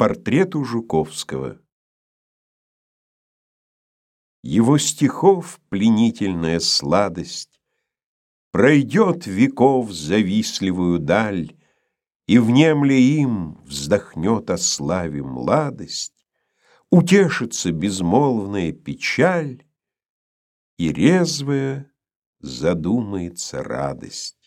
портрету Жуковского Его стихов пленительная сладость Пройдет веков завистливую даль, И, внемля им, вздохнет о славе младость, Утешится безмолвная печаль, И резвая задумается радость.